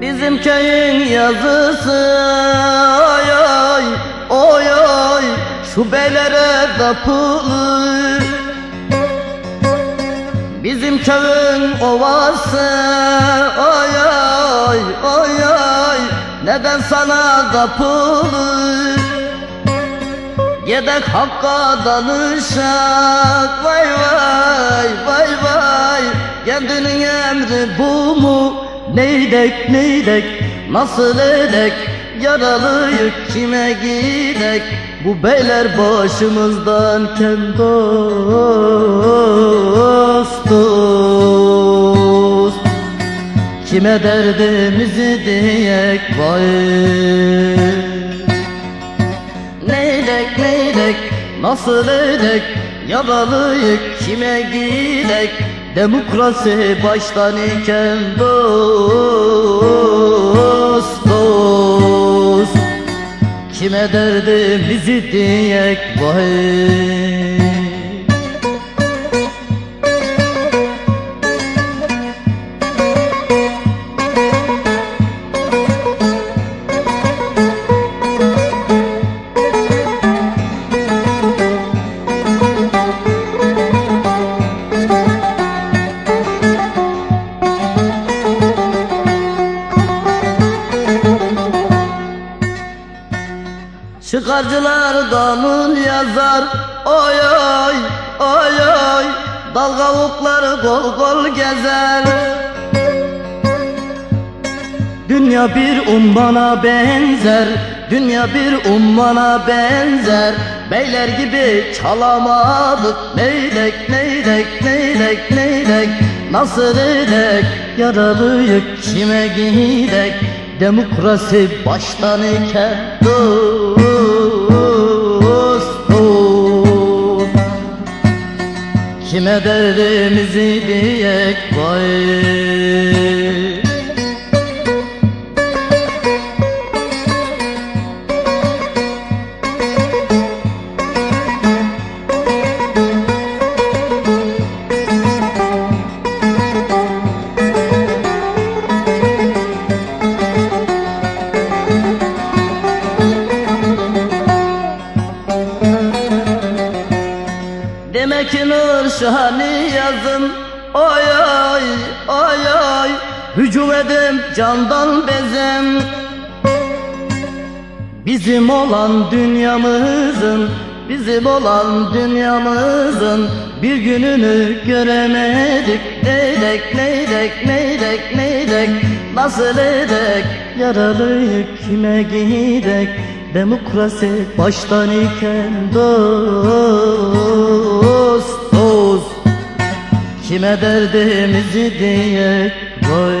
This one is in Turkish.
Bizim köyün yazısı ay ay oy oy Şubelere tapılır Bizim köyün ovası ay ay oy oy Neden sana kapılır? Yedek hakka danışak vay vay vay vay Kendinin emri bu mu? Neydek neydek? Nasıl edek? Yaralıyık kime gidek? Bu beyler başımızdan dost dost Kime derdimizi diyek vay. Neydek neydek? Nasıl edek? Yaralıyık kime gidek Demokrasi baştan iken dost dost. Kime derdimizi diyek vay Çıkarcılar kanun yazar. Oy oy oy oy. Dalgavukları gol gol gezer. Dünya bir ummana benzer. Dünya bir ummana benzer. Beyler gibi çalamadık. Neylek neylek neylek neylek. Nasıl edek? Yaralıyık kime gidek Demokrasi baştan iken dost Kime derdimizi diyek vay Demek nur şahani yazım Oy oy oy oy. Hücum edip candan bezem. Bizim olan dünyamızın Bizim olan dünyamızın. Bir gününü göremedik. Neydek neydek neydek neydek? Nasıl edek? Yaralıyık kime gidek Demokrasi baştan iken dost dost. Kime derdimizi diyek vay